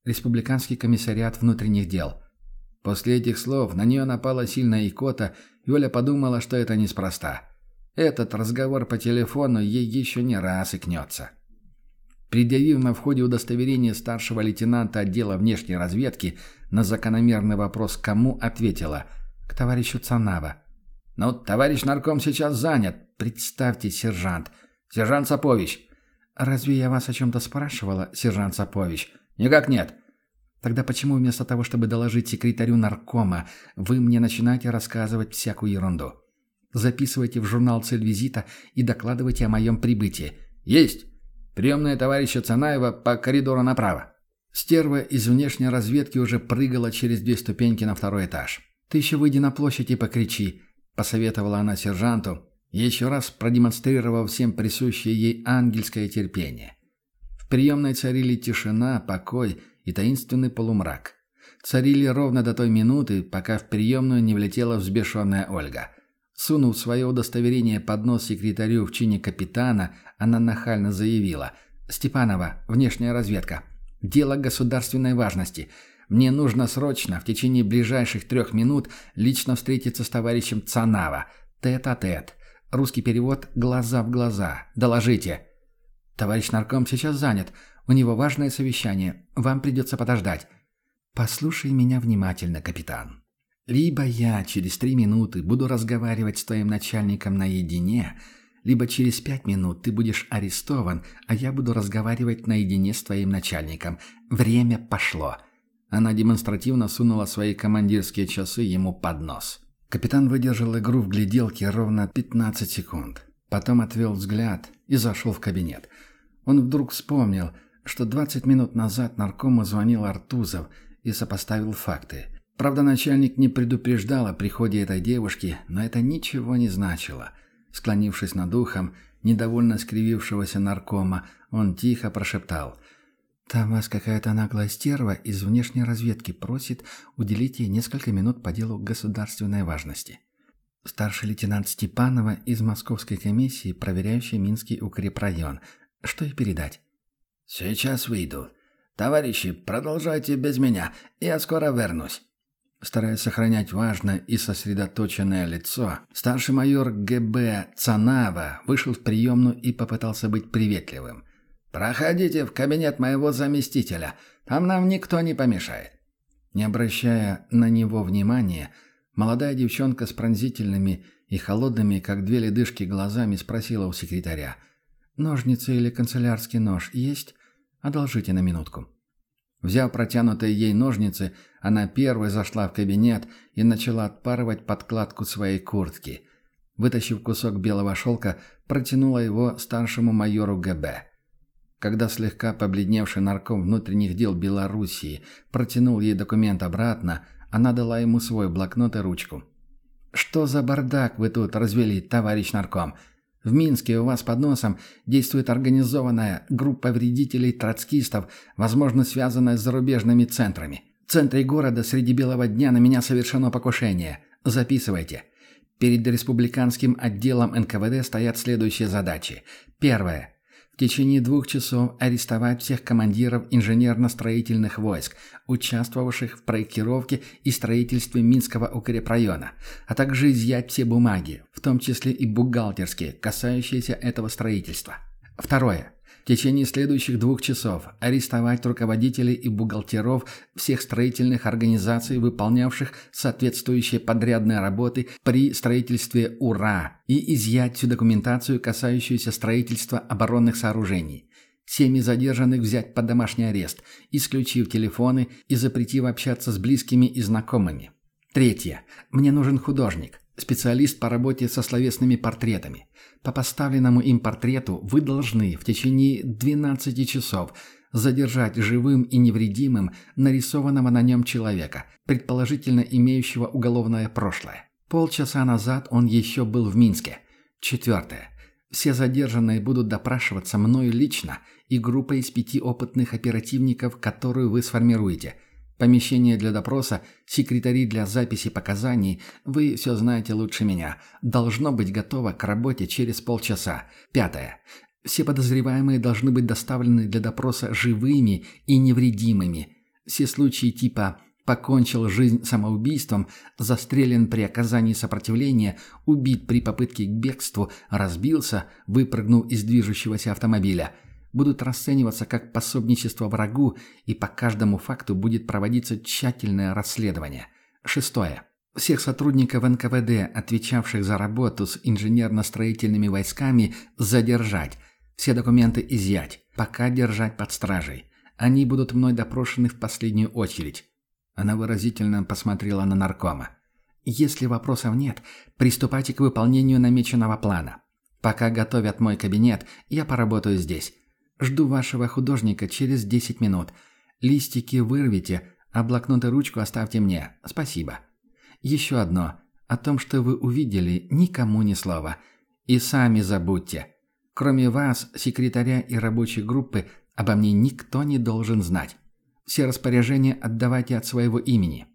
Республиканский комиссариат внутренних дел. После этих слов на нее напала сильная икота, и Оля подумала, что это неспроста. Этот разговор по телефону ей еще не раз икнется. Предъявив на входе удостоверение старшего лейтенанта отдела внешней разведки, на закономерный вопрос «кому?» ответила – к товарищу Цанава. «Ну, товарищ нарком сейчас занят. Представьте, сержант. Сержант Сапович». «Разве я вас о чем-то спрашивала, сержант Сапович?» «Никак нет». «Тогда почему вместо того, чтобы доложить секретарю наркома, вы мне начинаете рассказывать всякую ерунду? Записывайте в журнал цель визита и докладывайте о моем прибытии». «Есть!» «Приемная товарища Цанаева по коридору направо». Стерва из внешней разведки уже прыгала через две ступеньки на второй этаж. «Ты еще выйди на площадь и покричи», — посоветовала она сержанту, еще раз продемонстрировав всем присущее ей ангельское терпение. В приемной царили тишина, покой и таинственный полумрак. Царили ровно до той минуты, пока в приемную не влетела взбешенная Ольга. Сунув свое удостоверение под нос секретарю в чине капитана, она нахально заявила «Степанова, внешняя разведка. Дело государственной важности. Мне нужно срочно, в течение ближайших трех минут, лично встретиться с товарищем Цанава. Тет-а-тет. Русский перевод «глаза в глаза». Доложите. Товарищ нарком сейчас занят. У него важное совещание. Вам придется подождать. Послушай меня внимательно, капитан. Либо я через три минуты буду разговаривать с твоим начальником наедине, либо через пять минут ты будешь арестован, а я буду разговаривать наедине с твоим начальником. Время пошло. Она демонстративно сунула свои командирские часы ему под нос. Капитан выдержал игру в гляделке ровно 15 секунд. Потом отвел взгляд и зашел в кабинет. Он вдруг вспомнил, что 20 минут назад наркому звонил Артузов и сопоставил факты. Правда, начальник не предупреждал о приходе этой девушки, но это ничего не значило. Склонившись над ухом, недовольно скривившегося наркома, он тихо прошептал – там вас какая-то наглая стерва из внешней разведки просит уделить ей несколько минут по делу государственной важности. Старший лейтенант Степанова из Московской комиссии, проверяющей Минский укрепрайон. Что ей передать? «Сейчас выйду. Товарищи, продолжайте без меня. Я скоро вернусь». Стараясь сохранять важное и сосредоточенное лицо, старший майор ГБ Цанава вышел в приемную и попытался быть приветливым – «Проходите в кабинет моего заместителя. Там нам никто не помешает». Не обращая на него внимания, молодая девчонка с пронзительными и холодными, как две ледышки, глазами спросила у секретаря. «Ножницы или канцелярский нож есть? Одолжите на минутку». Взяв протянутые ей ножницы, она первой зашла в кабинет и начала отпарывать подкладку своей куртки. Вытащив кусок белого шелка, протянула его старшему майору ГБ. Когда слегка побледневший нарком внутренних дел Белоруссии протянул ей документ обратно, она дала ему свой блокнот и ручку. «Что за бардак вы тут развели, товарищ нарком? В Минске у вас под носом действует организованная группа вредителей-троцкистов, возможно, связанная с зарубежными центрами. В центре города среди белого дня на меня совершено покушение. Записывайте. Перед республиканским отделом НКВД стоят следующие задачи. Первое течение двух часов арестовать всех командиров инженерно-строительных войск, участвовавших в проектировке и строительстве Минского укрепрайона, а также изъять все бумаги, в том числе и бухгалтерские, касающиеся этого строительства. Второе в течение следующих двух часов арестовать руководителей и бухгалтеров всех строительных организаций, выполнявших соответствующие подрядные работы при строительстве УРА, и изъять всю документацию, касающуюся строительства оборонных сооружений. Семьи задержанных взять под домашний арест, исключив телефоны и запретив общаться с близкими и знакомыми. Третье. Мне нужен художник, специалист по работе со словесными портретами. По поставленному им портрету вы должны в течение 12 часов задержать живым и невредимым нарисованного на нем человека, предположительно имеющего уголовное прошлое. Полчаса назад он еще был в Минске. Четвертое. Все задержанные будут допрашиваться мною лично и группой из пяти опытных оперативников, которую вы сформируете – Помещение для допроса, секретари для записи показаний, вы все знаете лучше меня, должно быть готово к работе через полчаса. Пятое. Все подозреваемые должны быть доставлены для допроса живыми и невредимыми. Все случаи типа «покончил жизнь самоубийством», «застрелен при оказании сопротивления», «убит при попытке к бегству», «разбился», «выпрыгнул из движущегося автомобиля» будут расцениваться как пособничество врагу, и по каждому факту будет проводиться тщательное расследование. Шестое. Всех сотрудников НКВД, отвечавших за работу с инженерно-строительными войсками, задержать. Все документы изъять. Пока держать под стражей. Они будут мной допрошены в последнюю очередь. Она выразительно посмотрела на наркома. Если вопросов нет, приступайте к выполнению намеченного плана. Пока готовят мой кабинет, я поработаю здесь. Жду вашего художника через 10 минут. Листики вырвите, а блокнот и ручку оставьте мне. Спасибо. Еще одно. О том, что вы увидели, никому ни слова. И сами забудьте. Кроме вас, секретаря и рабочей группы, обо мне никто не должен знать. Все распоряжения отдавайте от своего имени.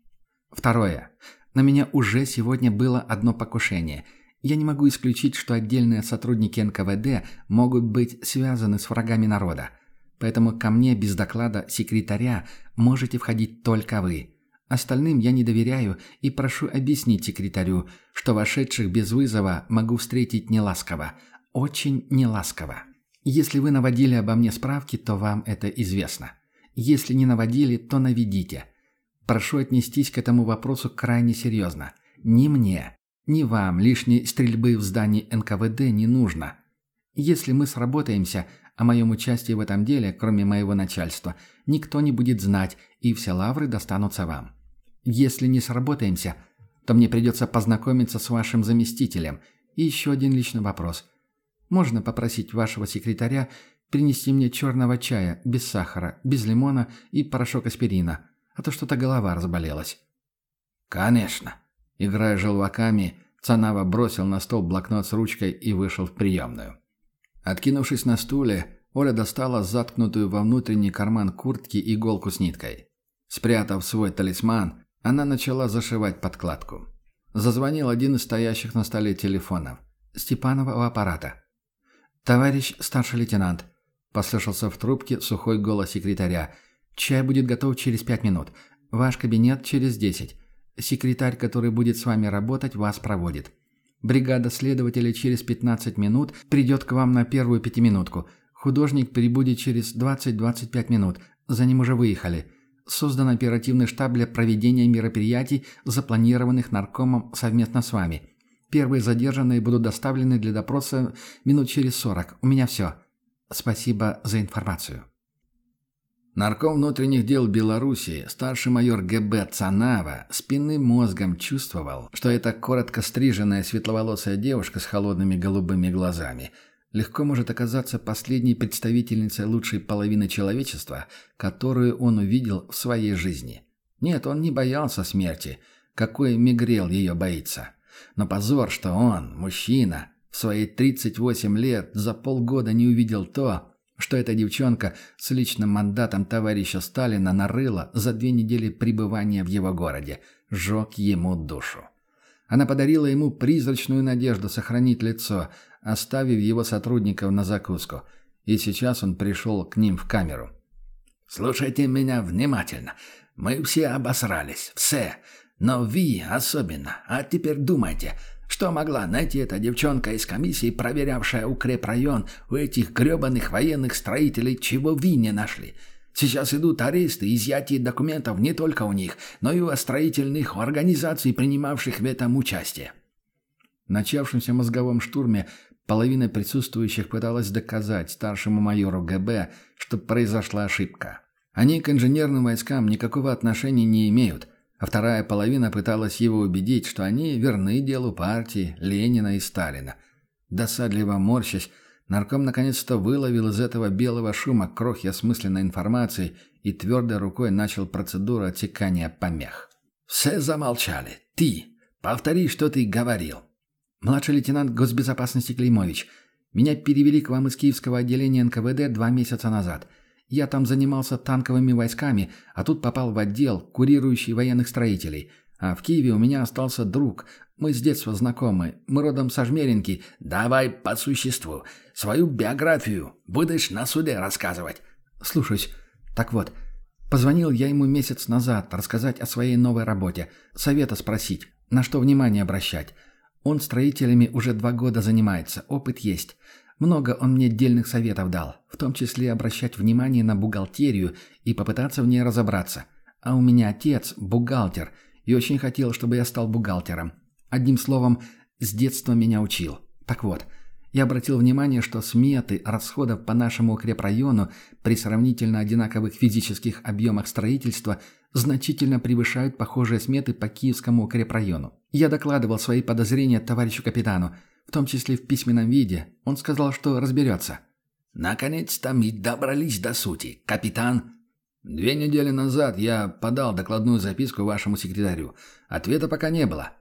Второе. На меня уже сегодня было одно покушение – я не могу исключить, что отдельные сотрудники НКВД могут быть связаны с врагами народа. Поэтому ко мне без доклада секретаря можете входить только вы. Остальным я не доверяю и прошу объяснить секретарю, что вошедших без вызова могу встретить неласково. Очень неласково. Если вы наводили обо мне справки, то вам это известно. Если не наводили, то наведите. Прошу отнестись к этому вопросу крайне серьезно. Не мне, ни вам лишней стрельбы в здании НКВД не нужно. Если мы сработаемся, о моем участии в этом деле, кроме моего начальства, никто не будет знать, и все лавры достанутся вам. Если не сработаемся, то мне придется познакомиться с вашим заместителем. И еще один личный вопрос. Можно попросить вашего секретаря принести мне черного чая, без сахара, без лимона и порошок аспирина, а то что-то голова разболелась». «Конечно», Играя желваками, Цанава бросил на стол блокнот с ручкой и вышел в приемную. Откинувшись на стуле, Оля достала заткнутую во внутренний карман куртки иголку с ниткой. Спрятав свой талисман, она начала зашивать подкладку. Зазвонил один из стоящих на столе телефонов. Степанова аппарата. «Товарищ старший лейтенант», – послышался в трубке сухой голос секретаря. «Чай будет готов через пять минут. Ваш кабинет через десять. Секретарь, который будет с вами работать, вас проводит. Бригада следователей через 15 минут придет к вам на первую пятиминутку. Художник прибудет через 20-25 минут. За ним уже выехали. Создан оперативный штаб для проведения мероприятий, запланированных наркомом совместно с вами. Первые задержанные будут доставлены для допроса минут через сорок. У меня все. Спасибо за информацию». Нарком внутренних дел Белоруссии, старший майор ГБ Цанава, спинным мозгом чувствовал, что эта коротко стриженная светловолосая девушка с холодными голубыми глазами легко может оказаться последней представительницей лучшей половины человечества, которую он увидел в своей жизни. Нет, он не боялся смерти, какой Мигрел ее боится. Но позор, что он, мужчина, в свои 38 лет за полгода не увидел то, что эта девчонка с личным мандатом товарища Сталина нарыла за две недели пребывания в его городе, сжег ему душу. Она подарила ему призрачную надежду сохранить лицо, оставив его сотрудников на закуску, и сейчас он пришел к ним в камеру. «Слушайте меня внимательно. Мы все обосрались, все, но вы особенно. А теперь думайте, что могла найти эта девчонка из комиссии, проверявшая укрепрайон у этих гребаных военных строителей, чего вы не нашли? Сейчас идут аресты, изъятие документов не только у них, но и у строительных организаций, принимавших в этом участие. В начавшемся мозговом штурме половина присутствующих пыталась доказать старшему майору ГБ, что произошла ошибка. Они к инженерным войскам никакого отношения не имеют – а вторая половина пыталась его убедить, что они верны делу партии, Ленина и Сталина. Досадливо морщась, нарком наконец-то выловил из этого белого шума крохи осмысленной информации и твердой рукой начал процедуру отсекания помех. «Все замолчали. Ты! Повтори, что ты говорил!» «Младший лейтенант госбезопасности Клеймович, меня перевели к вам из Киевского отделения НКВД два месяца назад». Я там занимался танковыми войсками, а тут попал в отдел, курирующий военных строителей. А в Киеве у меня остался друг. Мы с детства знакомы. Мы родом со Жмеринки. Давай по существу. Свою биографию будешь на суде рассказывать. Слушаюсь. Так вот, позвонил я ему месяц назад рассказать о своей новой работе. Совета спросить, на что внимание обращать. Он строителями уже два года занимается, опыт есть. Много он мне дельных советов дал, в том числе обращать внимание на бухгалтерию и попытаться в ней разобраться. А у меня отец – бухгалтер, и очень хотел, чтобы я стал бухгалтером. Одним словом, с детства меня учил. Так вот, я обратил внимание, что сметы расходов по нашему укрепрайону при сравнительно одинаковых физических объемах строительства значительно превышают похожие сметы по Киевскому укрепрайону. Я докладывал свои подозрения товарищу капитану – в том числе в письменном виде. Он сказал, что разберется. «Наконец-то мы добрались до сути. Капитан...» «Две недели назад я подал докладную записку вашему секретарю. Ответа пока не было».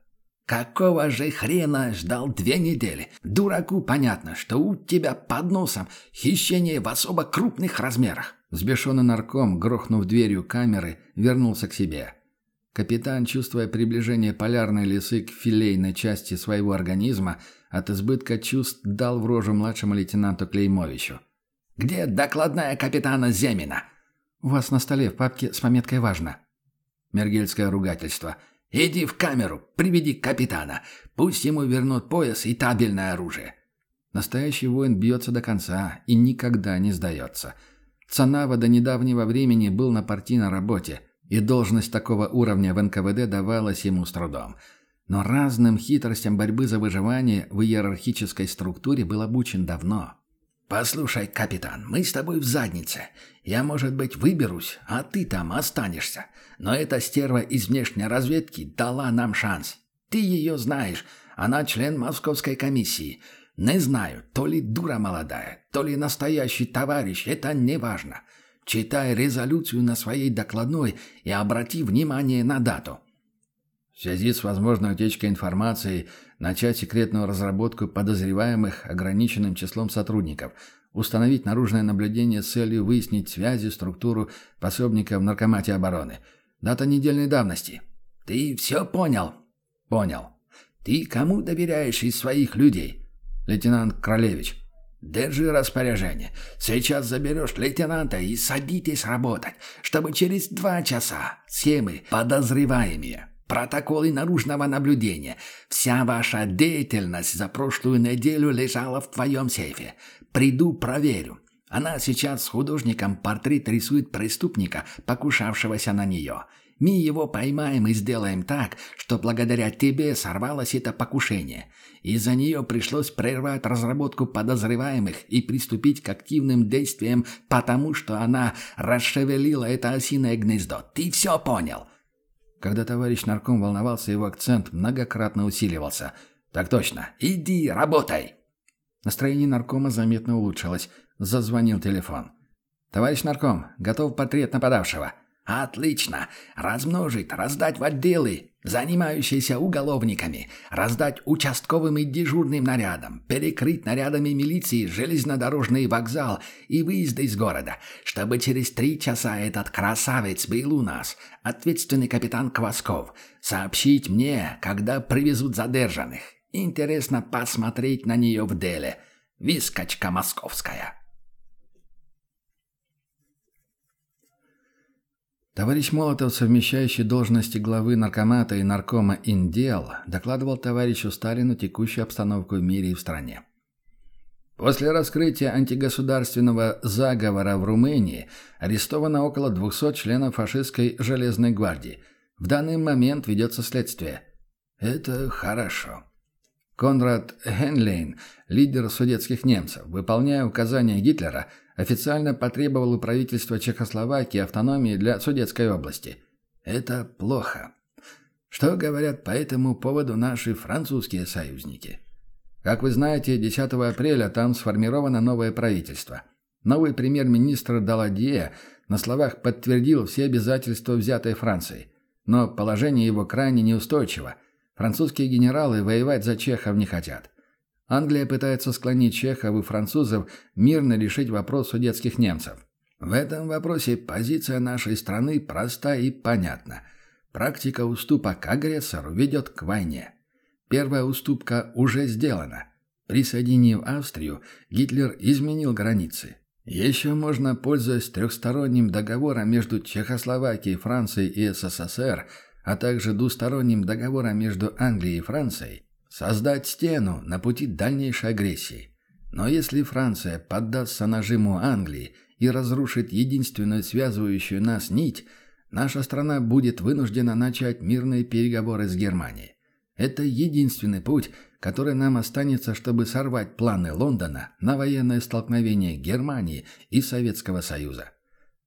«Какого же хрена ждал две недели? Дураку понятно, что у тебя под носом хищение в особо крупных размерах». Взбешенный нарком, грохнув дверью камеры, вернулся к себе. Капитан, чувствуя приближение полярной лисы к филейной части своего организма, от избытка чувств дал в рожу младшему лейтенанту Клеймовичу. «Где докладная капитана Земина?» «У вас на столе в папке с пометкой «Важно». Мергельское ругательство. «Иди в камеру, приведи капитана. Пусть ему вернут пояс и табельное оружие». Настоящий воин бьется до конца и никогда не сдается. Цанава до недавнего времени был на партийной работе, и должность такого уровня в НКВД давалась ему с трудом – но разным хитростям борьбы за выживание в иерархической структуре был обучен давно. «Послушай, капитан, мы с тобой в заднице. Я, может быть, выберусь, а ты там останешься. Но эта стерва из внешней разведки дала нам шанс. Ты ее знаешь, она член московской комиссии. Не знаю, то ли дура молодая, то ли настоящий товарищ, это не важно. Читай резолюцию на своей докладной и обрати внимание на дату. В связи с возможной утечкой информации начать секретную разработку подозреваемых ограниченным числом сотрудников, установить наружное наблюдение с целью выяснить связи, структуру пособников в наркомате обороны. Дата недельной давности. Ты все понял? Понял. Ты кому доверяешь из своих людей? Лейтенант Кролевич. Держи распоряжение. Сейчас заберешь лейтенанта и садитесь работать, чтобы через два часа все мы подозреваемые Протоколы наружного наблюдения. Вся ваша деятельность за прошлую неделю лежала в твоем сейфе. Приду, проверю. Она сейчас с художником портрет рисует преступника, покушавшегося на нее. Мы его поймаем и сделаем так, что благодаря тебе сорвалось это покушение. Из-за нее пришлось прервать разработку подозреваемых и приступить к активным действиям, потому что она расшевелила это осиное гнездо. Ты все понял?» Когда товарищ нарком волновался, его акцент многократно усиливался. «Так точно. Иди, работай!» Настроение наркома заметно улучшилось. Зазвонил телефон. «Товарищ нарком, готов портрет нападавшего». «Отлично! Размножить, раздать в отделы, занимающиеся уголовниками, раздать участковым и дежурным нарядам, перекрыть нарядами милиции железнодорожный вокзал и выезды из города, чтобы через три часа этот красавец был у нас, ответственный капитан Квасков, сообщить мне, когда привезут задержанных. Интересно посмотреть на нее в деле. Вискочка московская». Товарищ Молотов, совмещающий должности главы наркомата и наркома Индел, докладывал товарищу Сталину текущую обстановку в мире и в стране. После раскрытия антигосударственного заговора в Румынии арестовано около 200 членов фашистской «Железной гвардии». В данный момент ведется следствие. Это хорошо. Конрад Хенлейн, лидер судетских немцев, выполняя указания Гитлера – официально потребовал у правительства Чехословакии автономии для Судетской области. Это плохо. Что говорят по этому поводу наши французские союзники? Как вы знаете, 10 апреля там сформировано новое правительство. Новый премьер-министр Даладье на словах подтвердил все обязательства, взятые Францией. Но положение его крайне неустойчиво. Французские генералы воевать за чехов не хотят. Англия пытается склонить чехов и французов мирно решить вопрос судетских немцев. В этом вопросе позиция нашей страны проста и понятна. Практика уступа к агрессору ведет к войне. Первая уступка уже сделана. Присоединив Австрию, Гитлер изменил границы. Еще можно, пользуясь трехсторонним договором между Чехословакией, Францией и СССР, а также двусторонним договором между Англией и Францией, Создать стену на пути дальнейшей агрессии. Но если Франция поддастся нажиму Англии и разрушит единственную связывающую нас нить, наша страна будет вынуждена начать мирные переговоры с Германией. Это единственный путь, который нам останется, чтобы сорвать планы Лондона на военное столкновение Германии и Советского Союза.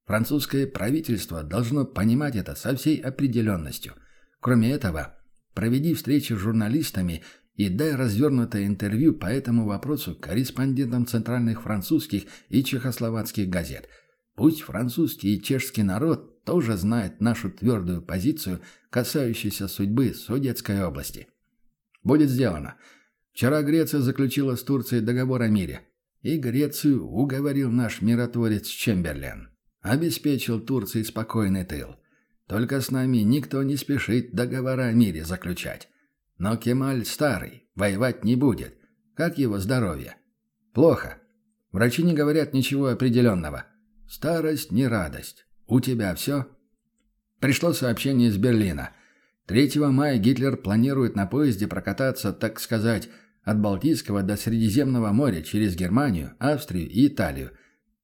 Французское правительство должно понимать это со всей определенностью. Кроме этого, Проведи встречи с журналистами и дай развернутое интервью по этому вопросу корреспондентам центральных французских и чехословацких газет. Пусть французский и чешский народ тоже знает нашу твердую позицию, касающуюся судьбы Судетской области. Будет сделано. Вчера Греция заключила с Турцией договор о мире. И Грецию уговорил наш миротворец Чемберлен. Обеспечил Турции спокойный тыл. Только с нами никто не спешит договора о мире заключать. Но Кемаль старый, воевать не будет. Как его здоровье? Плохо. Врачи не говорят ничего определенного. Старость не радость. У тебя все? Пришло сообщение из Берлина. 3 мая Гитлер планирует на поезде прокататься, так сказать, от Балтийского до Средиземного моря через Германию, Австрию и Италию,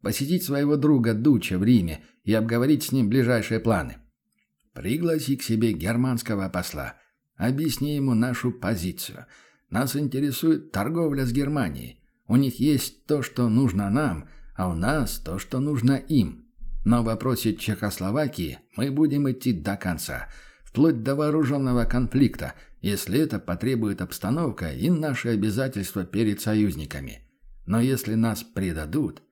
посетить своего друга Дуча в Риме и обговорить с ним ближайшие планы. Пригласи к себе германского посла. Объясни ему нашу позицию. Нас интересует торговля с Германией. У них есть то, что нужно нам, а у нас то, что нужно им. Но в вопросе Чехословакии мы будем идти до конца, вплоть до вооруженного конфликта, если это потребует обстановка и наши обязательства перед союзниками. Но если нас предадут,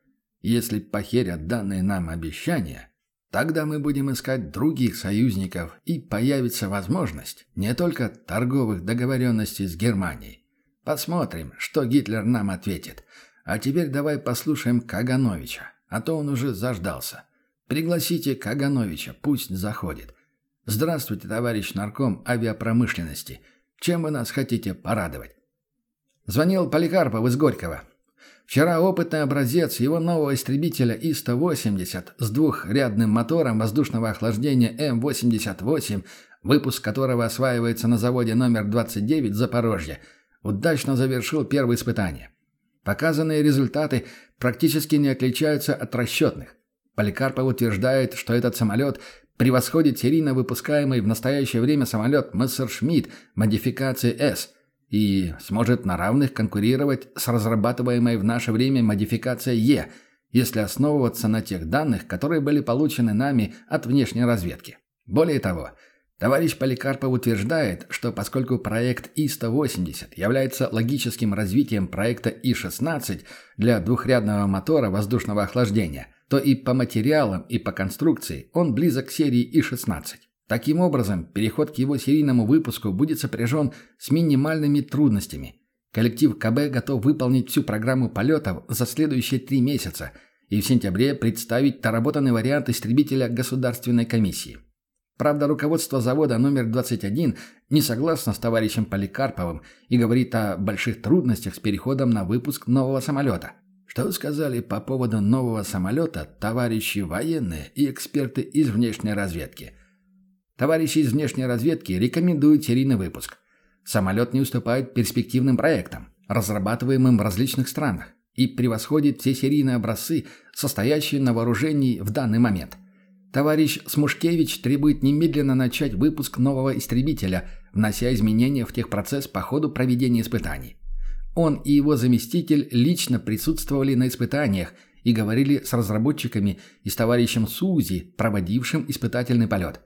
если похерят данные нам обещания, Тогда мы будем искать других союзников, и появится возможность не только торговых договоренностей с Германией. Посмотрим, что Гитлер нам ответит. А теперь давай послушаем Кагановича, а то он уже заждался. Пригласите Кагановича, пусть заходит. Здравствуйте, товарищ нарком авиапромышленности. Чем вы нас хотите порадовать? Звонил Поликарпов из Горького. Вчера опытный образец его нового истребителя И-180 с двухрядным мотором воздушного охлаждения М-88, выпуск которого осваивается на заводе номер 29 Запорожье, удачно завершил первое испытание. Показанные результаты практически не отличаются от расчетных. Поликарпов утверждает, что этот самолет превосходит серийно выпускаемый в настоящее время самолет Мессершмитт модификации «С» и сможет на равных конкурировать с разрабатываемой в наше время модификацией «Е», если основываться на тех данных, которые были получены нами от внешней разведки. Более того, товарищ Поликарпов утверждает, что поскольку проект И-180 является логическим развитием проекта И-16 для двухрядного мотора воздушного охлаждения, то и по материалам, и по конструкции он близок к серии И-16. Таким образом, переход к его серийному выпуску будет сопряжен с минимальными трудностями. Коллектив КБ готов выполнить всю программу полетов за следующие три месяца и в сентябре представить доработанный вариант истребителя Государственной комиссии. Правда, руководство завода номер 21 не согласно с товарищем Поликарповым и говорит о больших трудностях с переходом на выпуск нового самолета. Что сказали по поводу нового самолета товарищи военные и эксперты из внешней разведки? Товарищи из внешней разведки рекомендуют серийный выпуск. Самолет не уступает перспективным проектам, разрабатываемым в различных странах, и превосходит все серийные образцы, состоящие на вооружении в данный момент. Товарищ Смушкевич требует немедленно начать выпуск нового истребителя, внося изменения в техпроцесс по ходу проведения испытаний. Он и его заместитель лично присутствовали на испытаниях и говорили с разработчиками и с товарищем Сузи, проводившим испытательный полет.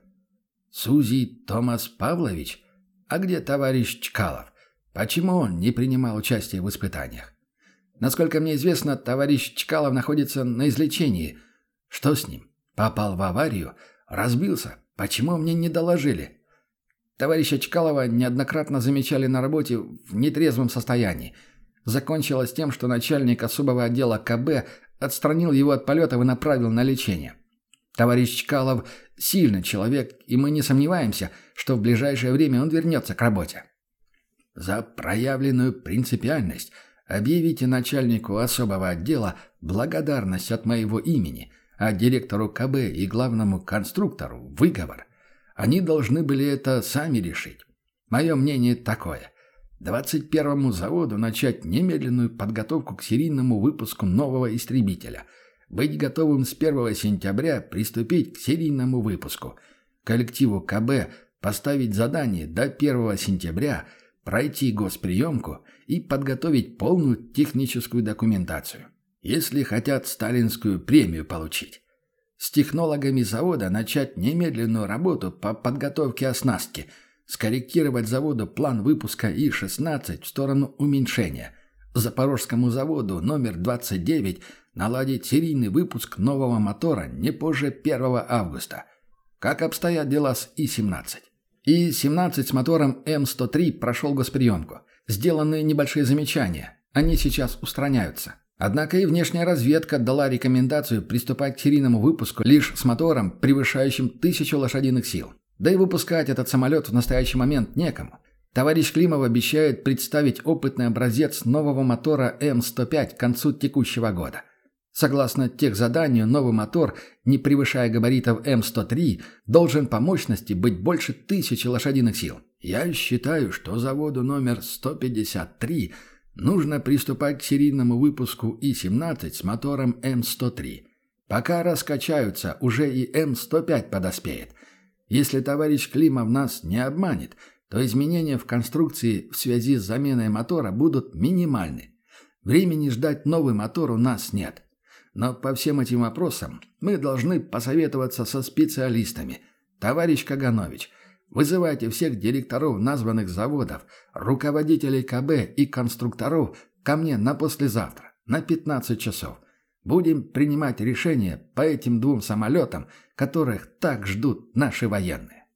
«Сузи Томас Павлович? А где товарищ Чкалов? Почему он не принимал участие в испытаниях? Насколько мне известно, товарищ Чкалов находится на излечении. Что с ним? Попал в аварию? Разбился? Почему мне не доложили? Товарища Чкалова неоднократно замечали на работе в нетрезвом состоянии. Закончилось тем, что начальник особого отдела КБ отстранил его от полетов и направил на лечение. Товарищ Чкалов сильный человек, и мы не сомневаемся, что в ближайшее время он вернется к работе. За проявленную принципиальность объявите начальнику особого отдела благодарность от моего имени, а директору КБ и главному конструктору выговор. Они должны были это сами решить. Мое мнение такое. 21-му заводу начать немедленную подготовку к серийному выпуску нового истребителя. Быть готовым с 1 сентября приступить к серийному выпуску. Коллективу КБ поставить задание до 1 сентября пройти госприемку и подготовить полную техническую документацию. Если хотят сталинскую премию получить с технологами завода начать немедленную работу по подготовке оснастки, скорректировать заводу план выпуска И-16 в сторону уменьшения, Запорожскому заводу номер 29 наладить серийный выпуск нового мотора не позже 1 августа. Как обстоят дела с И-17? И-17 с мотором М103 прошел госприемку. Сделаны небольшие замечания. Они сейчас устраняются. Однако и внешняя разведка дала рекомендацию приступать к серийному выпуску лишь с мотором, превышающим тысячу лошадиных сил. Да и выпускать этот самолет в настоящий момент некому. Товарищ Климов обещает представить опытный образец нового мотора М105 к концу текущего года. Согласно тех заданию, новый мотор, не превышая габаритов М103, должен по мощности быть больше тысячи лошадиных сил. Я считаю, что заводу номер 153 нужно приступать к серийному выпуску И-17 с мотором М103. Пока раскачаются, уже и М105 подоспеет. Если товарищ Климов нас не обманет, то изменения в конструкции в связи с заменой мотора будут минимальны. Времени ждать новый мотор у нас нет. Но по всем этим вопросам мы должны посоветоваться со специалистами. Товарищ Каганович, Вызывайте всех директоров названных заводов, руководителей КБ и конструкторов ко мне на послезавтра, на 15 часов. Будем принимать решения по этим двум самолетам, которых так ждут наши военные.